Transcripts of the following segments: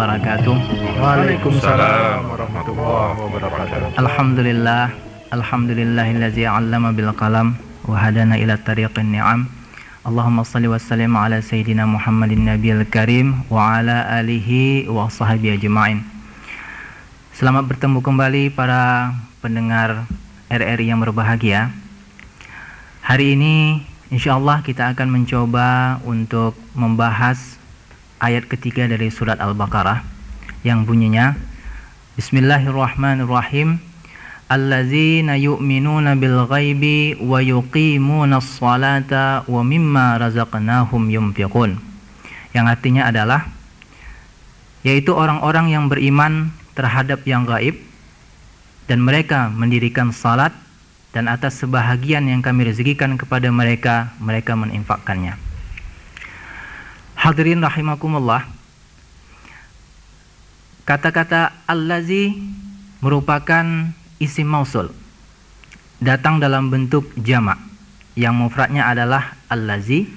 Wabarakatuh. Waalaikumsalam warahmatullahi wabarakatuh. Alhamdulillah, alhamdulillahillazi 'allama bil qalam wa hadana ila tariqin ni'am. Allahumma salli wa sallim ala sayyidina Muhammadin nabiyil karim wa ala alihi wa sahbihi ajma'in. Selamat bertemu kembali para pendengar RRI yang berbahagia. Hari ini insyaallah kita akan mencoba untuk membahas ayat ketiga dari surat Al-Baqarah yang bunyinya Bismillahirrahmanirrahim. Allazina yu'minuna bil ghaibi wa yuqimuna as-salata wa mimma razaqnahum yunfiqun. Yang artinya adalah yaitu orang-orang yang beriman terhadap yang gaib dan mereka mendirikan salat dan atas sebahagian yang kami rezekikan kepada mereka mereka menginfakkannya Hadirin rahimakumullah. Kata-kata allazi merupakan isim mausul. Datang dalam bentuk jamak yang mufradnya adalah allazi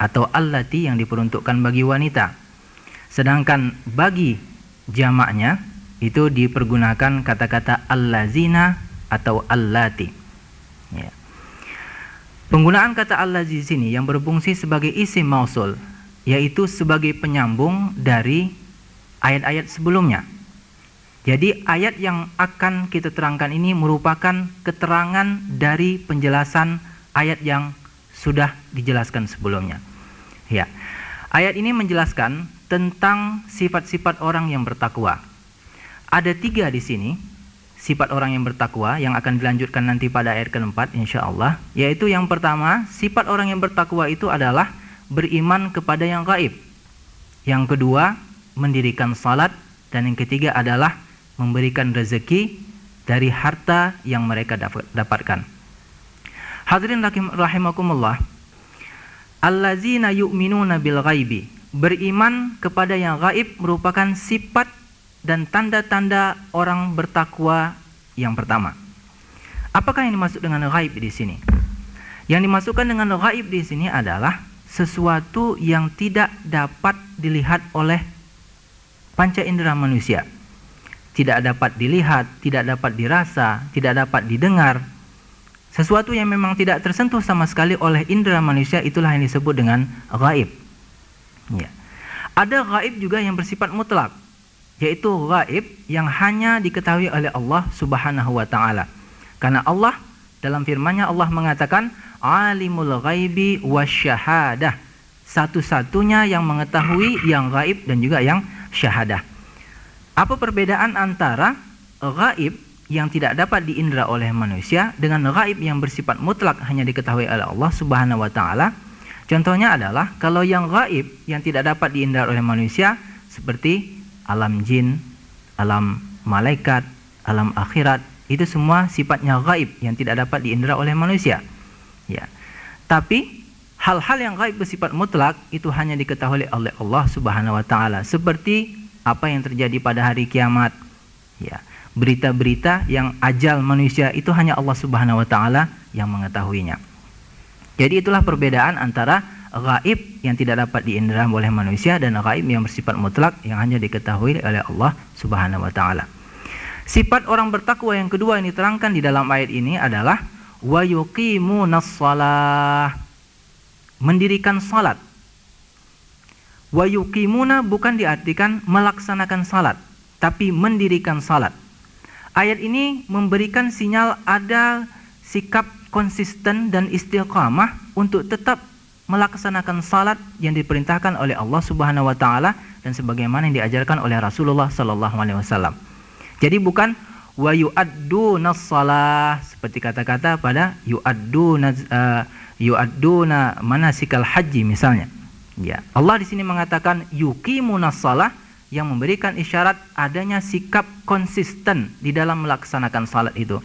atau allati yang diperuntukkan bagi wanita. Sedangkan bagi jamaknya itu dipergunakan kata-kata allazina atau allati. Ya. Penggunaan kata allazi sini yang berfungsi sebagai isim mausul yaitu sebagai penyambung dari ayat-ayat sebelumnya. Jadi ayat yang akan kita terangkan ini merupakan keterangan dari penjelasan ayat yang sudah dijelaskan sebelumnya. Ya. Ayat ini menjelaskan tentang sifat-sifat orang yang bertakwa. Ada tiga di sini sifat orang yang bertakwa yang akan dilanjutkan nanti pada ayat keempat insya Allah yaitu yang pertama sifat orang yang bertakwa itu adalah beriman kepada yang gaib. Yang kedua, mendirikan salat dan yang ketiga adalah memberikan rezeki dari harta yang mereka dapatkan. Hadirin rahimakumullah. Allazina yu'minuna bil ghaibi. Beriman kepada yang gaib merupakan sifat dan tanda-tanda orang bertakwa yang pertama. Apakah yang dimaksud dengan gaib di sini? Yang dimasukkan dengan gaib di sini adalah sesuatu yang tidak dapat dilihat oleh panca indera manusia. Tidak dapat dilihat, tidak dapat dirasa, tidak dapat didengar. Sesuatu yang memang tidak tersentuh sama sekali oleh indera manusia itulah yang disebut dengan gaib. Ya. Ada gaib juga yang bersifat mutlak, yaitu gaib yang hanya diketahui oleh Allah Subhanahu wa taala. Karena Allah dalam firman-Nya Allah mengatakan alimul ghaibi wasyahadah. Satu-satunya yang mengetahui yang gaib dan juga yang syahadah. Apa perbedaan antara gaib yang tidak dapat diindra oleh manusia dengan gaib yang bersifat mutlak hanya diketahui oleh Allah Subhanahu wa taala? Contohnya adalah kalau yang gaib yang tidak dapat diindra oleh manusia seperti alam jin, alam malaikat, alam akhirat, itu semua sifatnya gaib yang tidak dapat diindra oleh manusia. Ya. Tapi hal-hal yang gaib bersifat mutlak itu hanya diketahui oleh Allah Subhanahu wa taala seperti apa yang terjadi pada hari kiamat. Ya. Berita-berita yang ajal manusia itu hanya Allah Subhanahu wa taala yang mengetahuinya. Jadi itulah perbedaan antara gaib yang tidak dapat diindra oleh manusia dan gaib yang bersifat mutlak yang hanya diketahui oleh Allah Subhanahu wa taala. Sifat orang bertakwa yang kedua yang diterangkan di dalam ayat ini adalah wa yuqimunas shalah mendirikan salat. Wa yuqimuna bukan diartikan melaksanakan salat tapi mendirikan salat. Ayat ini memberikan sinyal ada sikap konsisten dan istiqamah untuk tetap melaksanakan salat yang diperintahkan oleh Allah Subhanahu wa taala dan sebagaimana yang diajarkan oleh Rasulullah sallallahu alaihi wasallam. Jadi bukan wa yu'adduna shalah seperti kata-kata pada yu'adduna uh, yu'adduna manasikal haji misalnya. Ya, Allah di sini mengatakan yuqimuna shalah yang memberikan isyarat adanya sikap konsisten di dalam melaksanakan salat itu.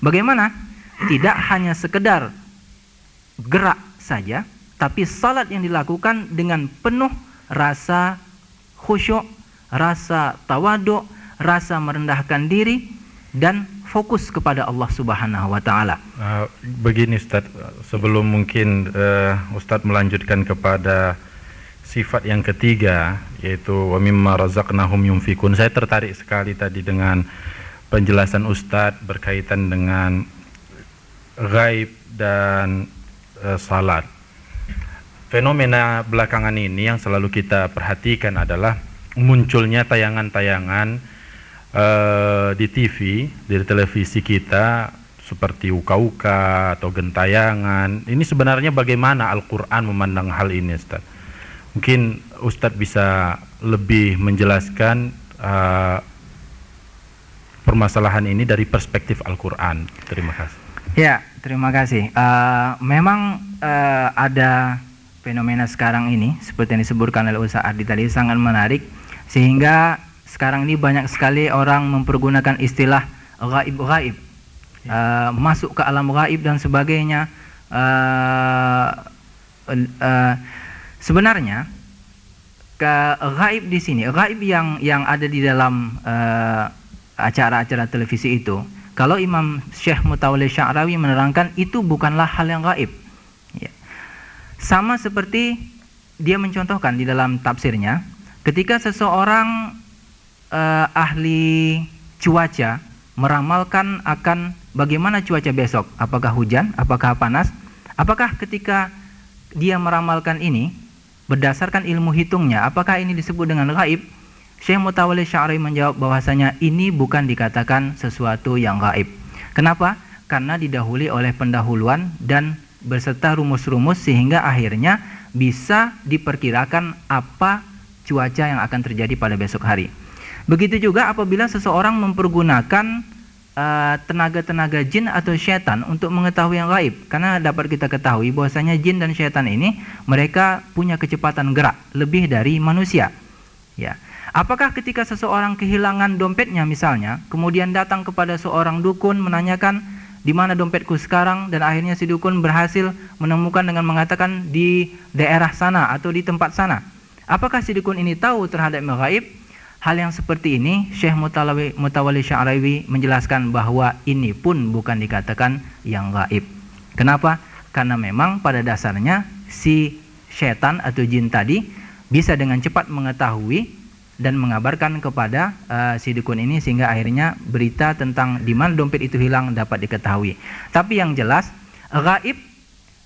Bagaimana? Tidak hanya sekedar gerak saja, tapi salat yang dilakukan dengan penuh rasa khusyuk, rasa tawaduk, rasa merendahkan diri dan fokus kepada Allah Subhanahu wa taala. Uh, begini Ustaz, sebelum mungkin uh, Ustaz melanjutkan kepada sifat yang ketiga yaitu wa mimma razaqnahum yunfikun. Saya tertarik sekali tadi dengan penjelasan Ustadz berkaitan dengan gaib dan e, salat. Fenomena belakangan ini yang selalu kita perhatikan adalah munculnya tayangan-tayangan e, di TV, di televisi kita seperti uka-uka atau gentayangan. Ini sebenarnya bagaimana Al-Qur'an memandang hal ini, Ustaz? Mungkin Ustadz bisa lebih menjelaskan uh, permasalahan ini dari perspektif Al-Quran. Terima kasih. Ya, terima kasih. Uh, memang uh, ada fenomena sekarang ini seperti yang disebutkan oleh Ustaz Ardi tadi sangat menarik sehingga sekarang ini banyak sekali orang mempergunakan istilah gaib-gaib uh, masuk ke alam gaib dan sebagainya uh, uh, Sebenarnya ke gaib di sini, gaib yang yang ada di dalam acara-acara televisi itu, kalau Imam Syekh Mutawalli Sya'rawi menerangkan itu bukanlah hal yang gaib. Ya. Sama seperti dia mencontohkan di dalam tafsirnya, ketika seseorang uh, ahli cuaca meramalkan akan bagaimana cuaca besok, apakah hujan, apakah panas, apakah ketika dia meramalkan ini berdasarkan ilmu hitungnya apakah ini disebut dengan gaib? Syekh Mutawalli Sya'ri menjawab bahwasanya ini bukan dikatakan sesuatu yang gaib. Kenapa? Karena didahului oleh pendahuluan dan berserta rumus-rumus sehingga akhirnya bisa diperkirakan apa cuaca yang akan terjadi pada besok hari begitu juga apabila seseorang mempergunakan Eh, tenaga-tenaga uh, jin atau syaitan untuk mengetahui yang gaib. Karena dapat kita ketahui bahwasanya jin dan syaitan ini mereka punya kecepatan gerak lebih dari manusia. Ya. Apakah ketika seseorang kehilangan dompetnya misalnya kemudian datang kepada seorang dukun menanyakan di mana dompetku sekarang? Dan akhirnya si dukun berhasil menemukan dengan mengatakan di daerah sana atau di tempat sana. Apakah si dukun ini tahu terhadap gaib Hal yang seperti ini Syekh Mutawali, Mutawali Sya'rawi menjelaskan bahwa ini pun bukan dikatakan yang gaib. Kenapa? Karena memang pada dasarnya si setan atau jin tadi bisa dengan cepat mengetahui dan mengabarkan kepada uh, si dukun ini sehingga akhirnya berita tentang di mana dompet itu hilang dapat diketahui. Tapi yang jelas gaib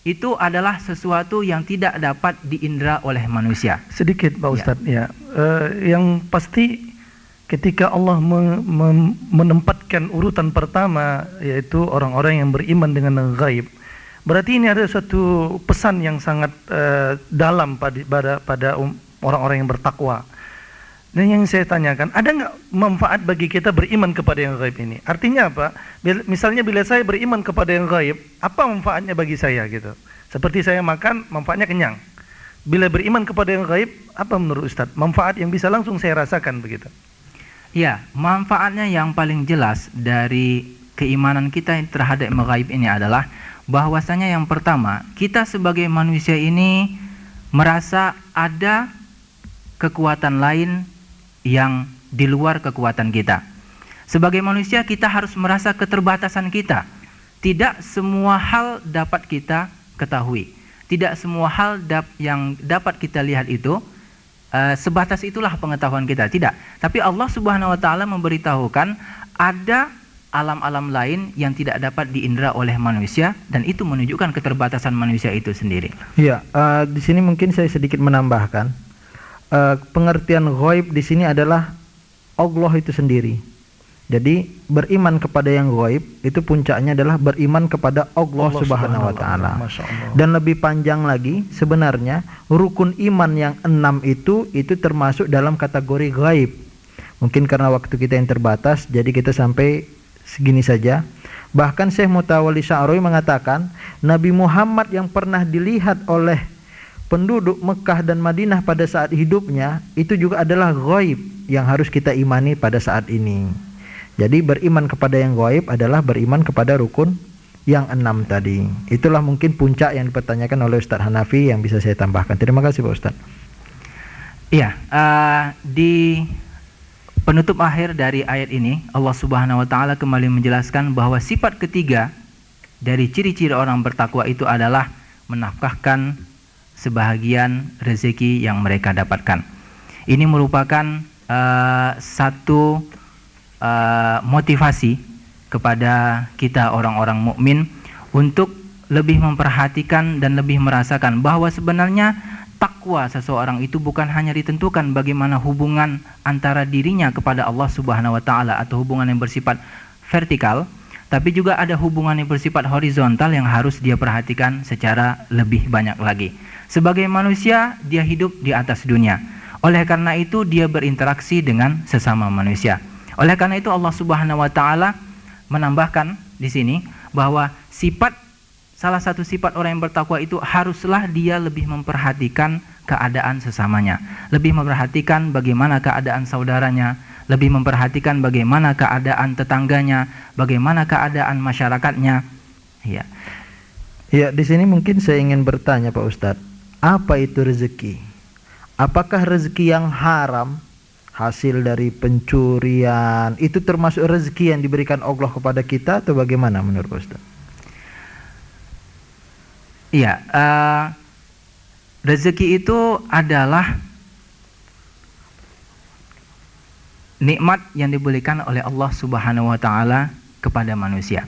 itu adalah sesuatu yang tidak dapat diindra oleh manusia. Sedikit Pak ya. Ustadz ya. ya. Uh, yang pasti ketika Allah me me menempatkan urutan pertama yaitu orang-orang yang beriman dengan gaib. Berarti ini ada satu pesan yang sangat uh, dalam pada pada um, orang-orang yang bertakwa dan yang saya tanyakan, ada nggak manfaat bagi kita beriman kepada yang gaib ini? Artinya apa? Misalnya bila saya beriman kepada yang gaib, apa manfaatnya bagi saya gitu? Seperti saya makan, manfaatnya kenyang. Bila beriman kepada yang gaib, apa menurut Ustadz? Manfaat yang bisa langsung saya rasakan begitu? Ya, manfaatnya yang paling jelas dari keimanan kita terhadap yang gaib ini adalah bahwasanya yang pertama, kita sebagai manusia ini merasa ada kekuatan lain yang di luar kekuatan kita. Sebagai manusia kita harus merasa keterbatasan kita. Tidak semua hal dapat kita ketahui. Tidak semua hal dap yang dapat kita lihat itu uh, sebatas itulah pengetahuan kita. Tidak. Tapi Allah Subhanahu wa taala memberitahukan ada alam-alam lain yang tidak dapat diindra oleh manusia dan itu menunjukkan keterbatasan manusia itu sendiri. Iya, uh, di sini mungkin saya sedikit menambahkan uh, pengertian ghaib di sini adalah Allah itu sendiri. Jadi beriman kepada yang gaib itu puncaknya adalah beriman kepada Allah, Allah Subhanahu wa taala. Dan lebih panjang lagi sebenarnya rukun iman yang enam itu itu termasuk dalam kategori gaib. Mungkin karena waktu kita yang terbatas jadi kita sampai segini saja. Bahkan Syekh Mutawalli Sya'rawi mengatakan Nabi Muhammad yang pernah dilihat oleh penduduk Mekah dan Madinah pada saat hidupnya itu juga adalah gaib yang harus kita imani pada saat ini. Jadi beriman kepada yang gaib adalah beriman kepada rukun yang enam tadi. Itulah mungkin puncak yang dipertanyakan oleh Ustadz Hanafi yang bisa saya tambahkan. Terima kasih Pak Ustadz. Iya, uh, di penutup akhir dari ayat ini Allah Subhanahu wa taala kembali menjelaskan bahwa sifat ketiga dari ciri-ciri orang bertakwa itu adalah menafkahkan sebahagian rezeki yang mereka dapatkan. Ini merupakan uh, satu uh, motivasi kepada kita orang-orang mukmin untuk lebih memperhatikan dan lebih merasakan bahwa sebenarnya takwa seseorang itu bukan hanya ditentukan bagaimana hubungan antara dirinya kepada Allah Subhanahu wa taala atau hubungan yang bersifat vertikal, tapi juga ada hubungan yang bersifat horizontal yang harus dia perhatikan secara lebih banyak lagi. Sebagai manusia, dia hidup di atas dunia. Oleh karena itu, dia berinteraksi dengan sesama manusia. Oleh karena itu, Allah Subhanahu wa taala menambahkan di sini bahwa sifat salah satu sifat orang yang bertakwa itu haruslah dia lebih memperhatikan keadaan sesamanya, lebih memperhatikan bagaimana keadaan saudaranya, lebih memperhatikan bagaimana keadaan tetangganya, bagaimana keadaan masyarakatnya. Ya. Ya, di sini mungkin saya ingin bertanya Pak Ustadz, apa itu rezeki? Apakah rezeki yang haram hasil dari pencurian itu termasuk rezeki yang diberikan Allah kepada kita atau bagaimana menurut Pak Ustaz? Iya, uh, rezeki itu adalah nikmat yang diberikan oleh Allah Subhanahu wa taala kepada manusia.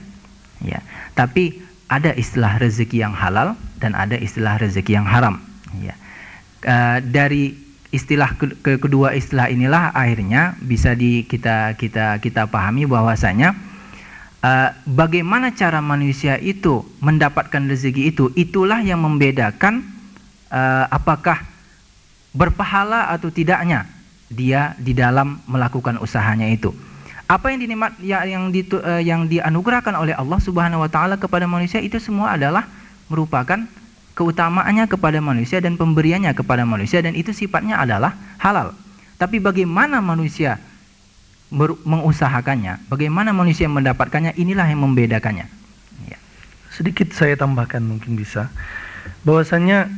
Ya. Tapi ada istilah rezeki yang halal dan ada istilah rezeki yang haram. Ya. Uh, dari istilah ke kedua istilah inilah akhirnya bisa di kita kita kita pahami bahwasanya uh, bagaimana cara manusia itu mendapatkan rezeki itu itulah yang membedakan uh, apakah berpahala atau tidaknya dia di dalam melakukan usahanya itu apa yang dinikmat ya, yang di, uh, yang dianugerahkan oleh Allah Subhanahu wa taala kepada manusia itu semua adalah merupakan keutamaannya kepada manusia dan pemberiannya kepada manusia dan itu sifatnya adalah halal. Tapi bagaimana manusia mengusahakannya, bagaimana manusia mendapatkannya, inilah yang membedakannya. Ya. Sedikit saya tambahkan mungkin bisa, bahwasanya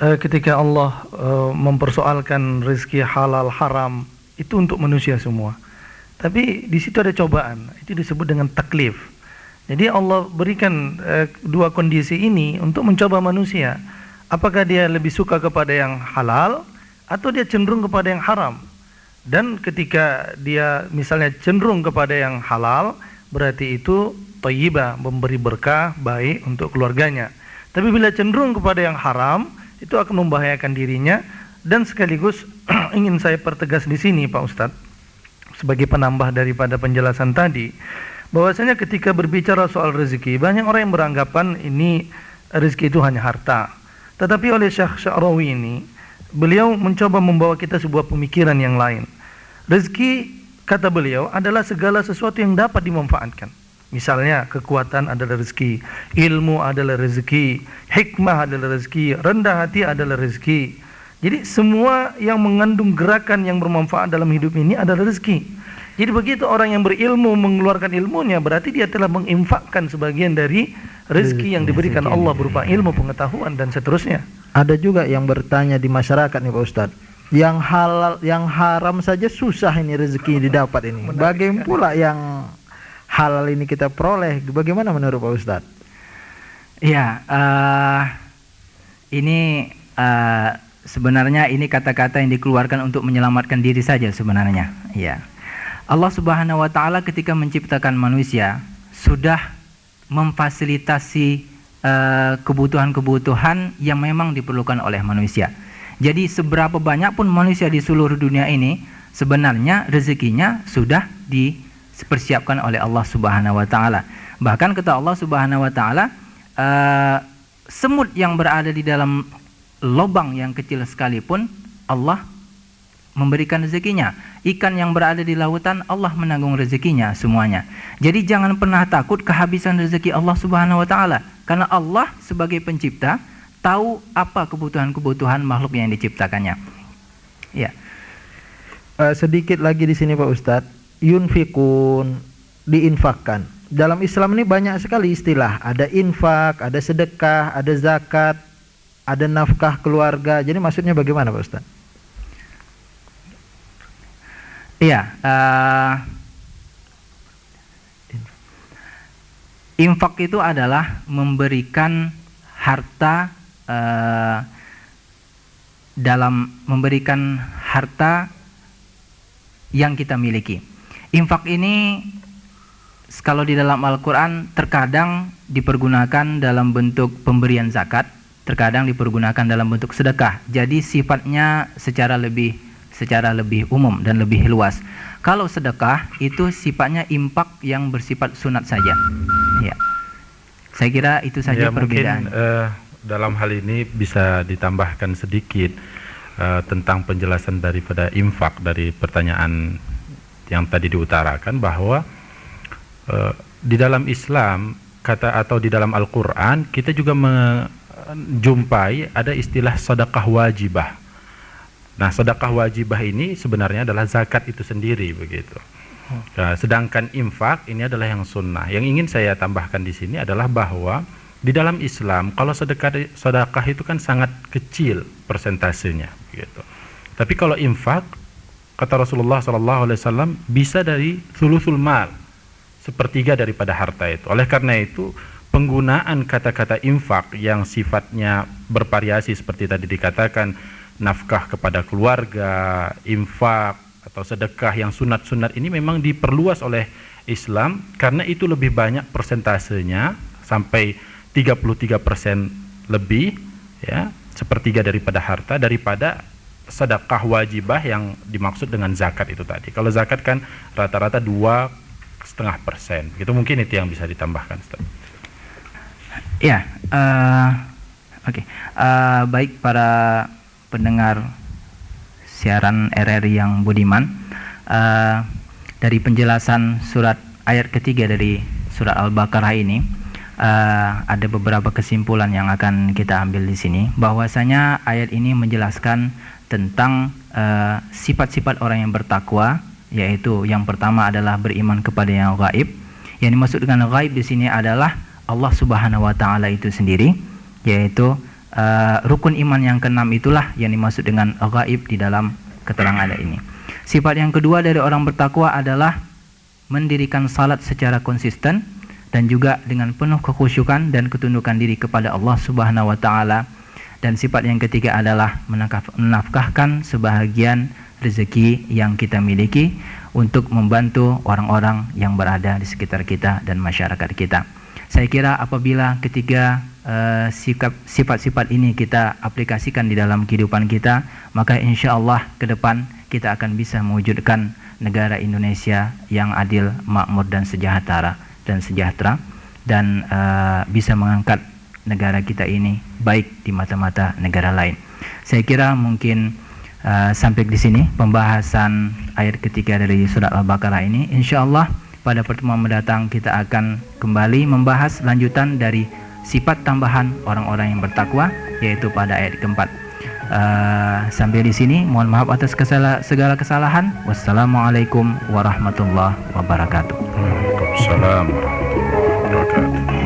eh, ketika Allah eh, mempersoalkan rezeki halal haram itu untuk manusia semua. Tapi di situ ada cobaan, itu disebut dengan taklif. Jadi Allah berikan eh, dua kondisi ini untuk mencoba manusia. Apakah dia lebih suka kepada yang halal atau dia cenderung kepada yang haram? Dan ketika dia misalnya cenderung kepada yang halal, berarti itu thayyibah, memberi berkah baik untuk keluarganya. Tapi bila cenderung kepada yang haram, itu akan membahayakan dirinya dan sekaligus ingin saya pertegas di sini Pak Ustadz sebagai penambah daripada penjelasan tadi bahwasanya ketika berbicara soal rezeki banyak orang yang beranggapan ini rezeki itu hanya harta tetapi oleh Syekh Sya'rawi ini beliau mencoba membawa kita sebuah pemikiran yang lain. Rezeki kata beliau adalah segala sesuatu yang dapat dimanfaatkan. Misalnya kekuatan adalah rezeki, ilmu adalah rezeki, hikmah adalah rezeki, rendah hati adalah rezeki. Jadi semua yang mengandung gerakan yang bermanfaat dalam hidup ini adalah rezeki. Jadi begitu orang yang berilmu mengeluarkan ilmunya berarti dia telah menginfakkan sebagian dari rezeki yang diberikan Allah berupa ilmu, pengetahuan dan seterusnya. Ada juga yang bertanya di masyarakat nih Pak Ustad, yang halal, yang haram saja susah ini rezeki didapat ini. Bagaimana pula yang halal ini kita peroleh? Bagaimana menurut Pak Ustad? Ya, uh, ini uh, sebenarnya ini kata-kata yang dikeluarkan untuk menyelamatkan diri saja sebenarnya. Ya, Allah Subhanahu Wa Taala ketika menciptakan manusia sudah memfasilitasi Eh, kebutuhan-kebutuhan yang memang diperlukan oleh manusia. Jadi seberapa banyak pun manusia di seluruh dunia ini sebenarnya rezekinya sudah dipersiapkan oleh Allah Subhanahu wa taala. Bahkan kata Allah Subhanahu wa taala uh, semut yang berada di dalam lubang yang kecil sekalipun Allah memberikan rezekinya. Ikan yang berada di lautan Allah menanggung rezekinya semuanya. Jadi jangan pernah takut kehabisan rezeki Allah Subhanahu wa taala. Karena Allah sebagai pencipta tahu apa kebutuhan-kebutuhan makhluk yang diciptakannya. Ya. Uh, sedikit lagi di sini Pak Ustadz, yunfikun diinfakkan. Dalam Islam ini banyak sekali istilah. Ada infak, ada sedekah, ada zakat, ada nafkah keluarga. Jadi maksudnya bagaimana Pak Ustadz? Iya. Uh, Infak itu adalah memberikan harta uh, dalam memberikan harta yang kita miliki. Infak ini kalau di dalam Al-Quran terkadang dipergunakan dalam bentuk pemberian zakat, terkadang dipergunakan dalam bentuk sedekah. Jadi sifatnya secara lebih secara lebih umum dan lebih luas. Kalau sedekah itu sifatnya impak yang bersifat sunat saja. Ya. Saya kira itu saja ya, perbedaan. Mungkin, uh, dalam hal ini bisa ditambahkan sedikit uh, tentang penjelasan daripada infak dari pertanyaan yang tadi diutarakan bahwa uh, di dalam Islam kata atau di dalam Al-Qur'an kita juga menjumpai ada istilah sedekah wajibah. Nah, sedekah wajibah ini sebenarnya adalah zakat itu sendiri begitu. Nah, sedangkan infak ini adalah yang sunnah. Yang ingin saya tambahkan di sini adalah bahwa di dalam Islam kalau sedekah sedekah itu kan sangat kecil persentasenya gitu. Tapi kalau infak kata Rasulullah sallallahu alaihi wasallam bisa dari sulusul mal, sepertiga daripada harta itu. Oleh karena itu penggunaan kata-kata infak yang sifatnya bervariasi seperti tadi dikatakan nafkah kepada keluarga, infak atau sedekah yang sunat-sunat ini memang diperluas oleh Islam karena itu lebih banyak persentasenya sampai 33% lebih ya sepertiga daripada harta daripada sedekah wajibah yang dimaksud dengan zakat itu tadi. Kalau zakat kan rata-rata dua setengah persen. Itu mungkin itu yang bisa ditambahkan. Ya, uh, oke. Okay. Uh, baik para pendengar siaran RRI yang budiman uh, dari penjelasan surat ayat ketiga dari surat Al-Baqarah ini uh, ada beberapa kesimpulan yang akan kita ambil di sini bahwasanya ayat ini menjelaskan tentang uh, sifat-sifat uh, orang yang bertakwa yaitu yang pertama adalah beriman kepada yang gaib yang dimaksud dengan gaib di sini adalah Allah Subhanahu wa taala itu sendiri yaitu uh, rukun iman yang keenam itulah yang dimaksud dengan gaib di dalam keterangan ayat ini. Sifat yang kedua dari orang bertakwa adalah mendirikan salat secara konsisten dan juga dengan penuh kekhusyukan dan ketundukan diri kepada Allah Subhanahu wa taala. Dan sifat yang ketiga adalah menafkahkan sebahagian rezeki yang kita miliki untuk membantu orang-orang yang berada di sekitar kita dan masyarakat kita. Saya kira apabila ketiga uh, sifat-sifat ini kita aplikasikan di dalam kehidupan kita, maka insya Allah ke depan kita akan bisa mewujudkan negara Indonesia yang adil, makmur dan sejahtera dan sejahtera dan uh, bisa mengangkat negara kita ini baik di mata-mata negara lain. Saya kira mungkin uh, sampai di sini pembahasan ayat ketiga dari surat Al-Baqarah ini. Insya Allah pada pertemuan mendatang kita akan kembali membahas lanjutan dari sifat tambahan orang-orang yang bertakwa yaitu pada ayat keempat. Uh, sampai di sini mohon maaf atas kesala segala kesalahan. Wassalamualaikum warahmatullahi wabarakatuh. Waalaikumsalam warahmatullahi wabarakatuh.